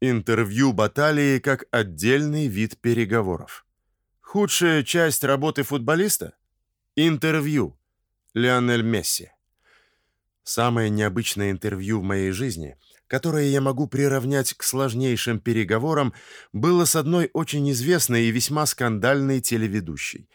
Интервью баталии как отдельный вид переговоров. Худшая часть работы футболиста интервью. Лионель Месси. Самое необычное интервью в моей жизни, которое я могу приравнять к сложнейшим переговорам, было с одной очень известной и весьма скандальной телеведущей.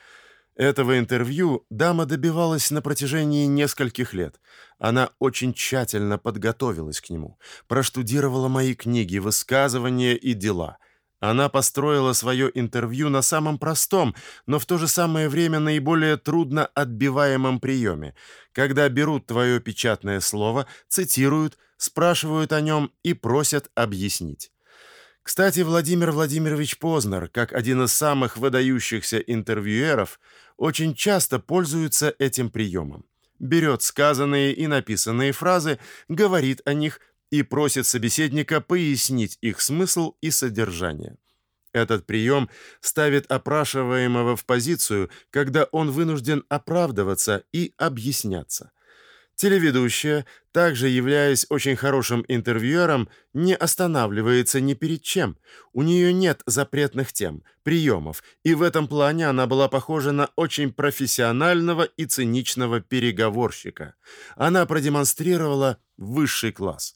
Этого интервью дама добивалась на протяжении нескольких лет. Она очень тщательно подготовилась к нему, проштудировала мои книги, высказывания и дела. Она построила свое интервью на самом простом, но в то же самое время наиболее трудно отбиваемом приеме, когда берут твое печатное слово, цитируют, спрашивают о нем и просят объяснить. Кстати, Владимир Владимирович Познер, как один из самых выдающихся интервьюеров, очень часто пользуется этим приемом. Берет сказанные и написанные фразы, говорит о них и просит собеседника пояснить их смысл и содержание. Этот прием ставит опрашиваемого в позицию, когда он вынужден оправдываться и объясняться – Телеведущая, также являясь очень хорошим интервьюером, не останавливается ни перед чем. У нее нет запретных тем, приемов, и в этом плане она была похожа на очень профессионального и циничного переговорщика. Она продемонстрировала высший класс.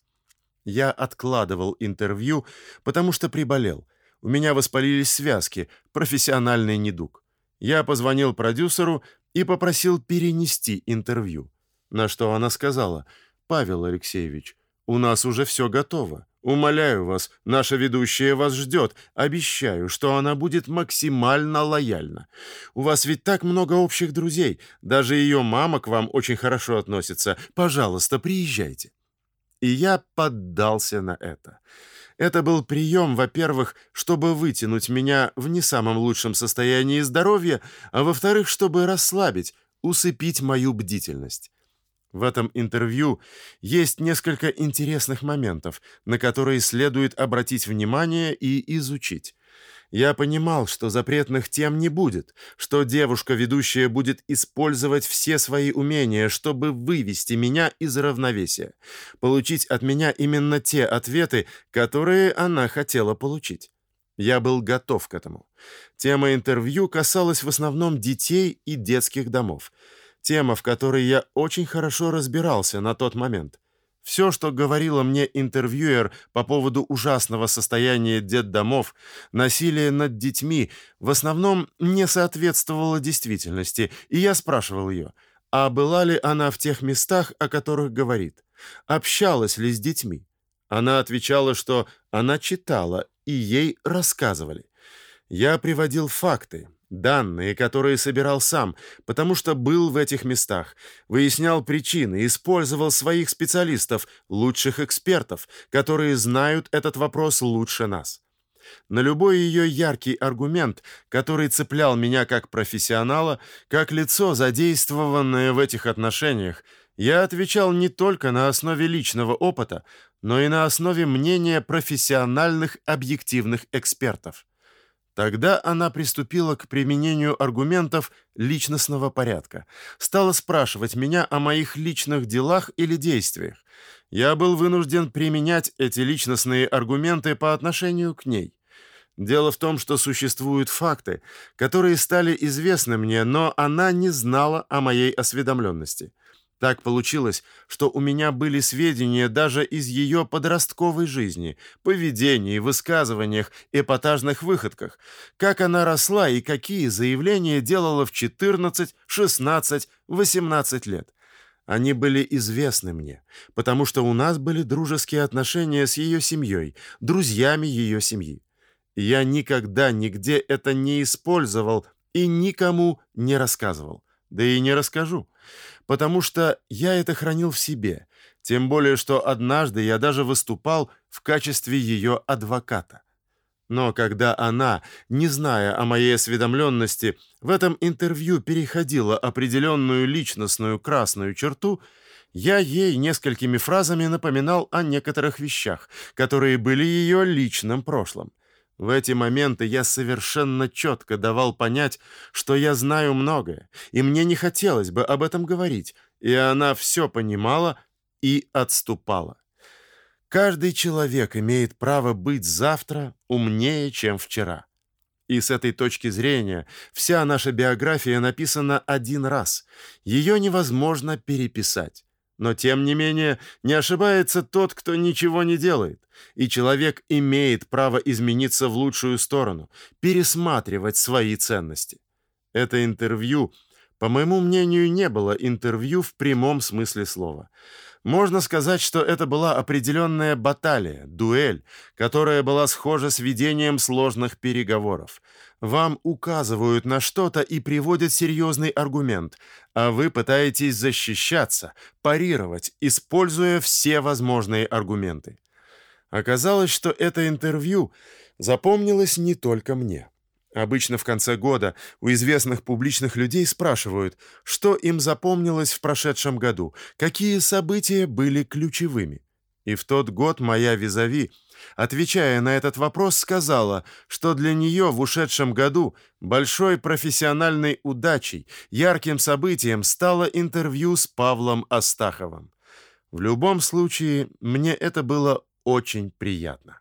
Я откладывал интервью, потому что приболел. У меня воспалились связки, профессиональный недуг. Я позвонил продюсеру и попросил перенести интервью. На что она сказала: "Павел Алексеевич, у нас уже все готово. Умоляю вас, наша ведущая вас ждет. Обещаю, что она будет максимально лояльна. У вас ведь так много общих друзей. Даже ее мама к вам очень хорошо относится. Пожалуйста, приезжайте". И я поддался на это. Это был прием, во-первых, чтобы вытянуть меня в не самом лучшем состоянии здоровья, а во-вторых, чтобы расслабить, усыпить мою бдительность. В этом интервью есть несколько интересных моментов, на которые следует обратить внимание и изучить. Я понимал, что запретных тем не будет, что девушка, ведущая, будет использовать все свои умения, чтобы вывести меня из равновесия, получить от меня именно те ответы, которые она хотела получить. Я был готов к этому. Тема интервью касалась в основном детей и детских домов тема, в которой я очень хорошо разбирался на тот момент. Все, что говорила мне интервьюер по поводу ужасного состояния детдомов, насилия над детьми, в основном не соответствовало действительности, и я спрашивал ее, а была ли она в тех местах, о которых говорит? Общалась ли с детьми? Она отвечала, что она читала, и ей рассказывали. Я приводил факты, Данные, которые собирал сам, потому что был в этих местах, выяснял причины, использовал своих специалистов, лучших экспертов, которые знают этот вопрос лучше нас. На любой ее яркий аргумент, который цеплял меня как профессионала, как лицо, задействованное в этих отношениях, я отвечал не только на основе личного опыта, но и на основе мнения профессиональных объективных экспертов. Тогда она приступила к применению аргументов личностного порядка. Стала спрашивать меня о моих личных делах или действиях. Я был вынужден применять эти личностные аргументы по отношению к ней. Дело в том, что существуют факты, которые стали известны мне, но она не знала о моей осведомленности. Так получилось, что у меня были сведения даже из ее подростковой жизни, поведении, высказываниях, эпатажных выходках, как она росла и какие заявления делала в 14, 16, 18 лет. Они были известны мне, потому что у нас были дружеские отношения с ее семьей, друзьями ее семьи. Я никогда нигде это не использовал и никому не рассказывал. Да и не расскажу потому что я это хранил в себе, тем более что однажды я даже выступал в качестве ее адвоката. Но когда она, не зная о моей осведомленности, в этом интервью переходила определенную личностную красную черту, я ей несколькими фразами напоминал о некоторых вещах, которые были ее личным прошлым. В эти моменты я совершенно четко давал понять, что я знаю многое, и мне не хотелось бы об этом говорить, и она все понимала и отступала. Каждый человек имеет право быть завтра умнее, чем вчера. И с этой точки зрения вся наша биография написана один раз. Ее невозможно переписать. Но тем не менее не ошибается тот, кто ничего не делает. И человек имеет право измениться в лучшую сторону, пересматривать свои ценности. Это интервью, по моему мнению, не было интервью в прямом смысле слова. Можно сказать, что это была определенная баталия, дуэль, которая была схожа с ведением сложных переговоров. Вам указывают на что-то и приводят серьезный аргумент, а вы пытаетесь защищаться, парировать, используя все возможные аргументы. Оказалось, что это интервью запомнилось не только мне. Обычно в конце года у известных публичных людей спрашивают, что им запомнилось в прошедшем году, какие события были ключевыми. И в тот год моя визави, отвечая на этот вопрос, сказала, что для нее в ушедшем году большой профессиональной удачей, ярким событием стало интервью с Павлом Астаховым. В любом случае, мне это было очень приятно.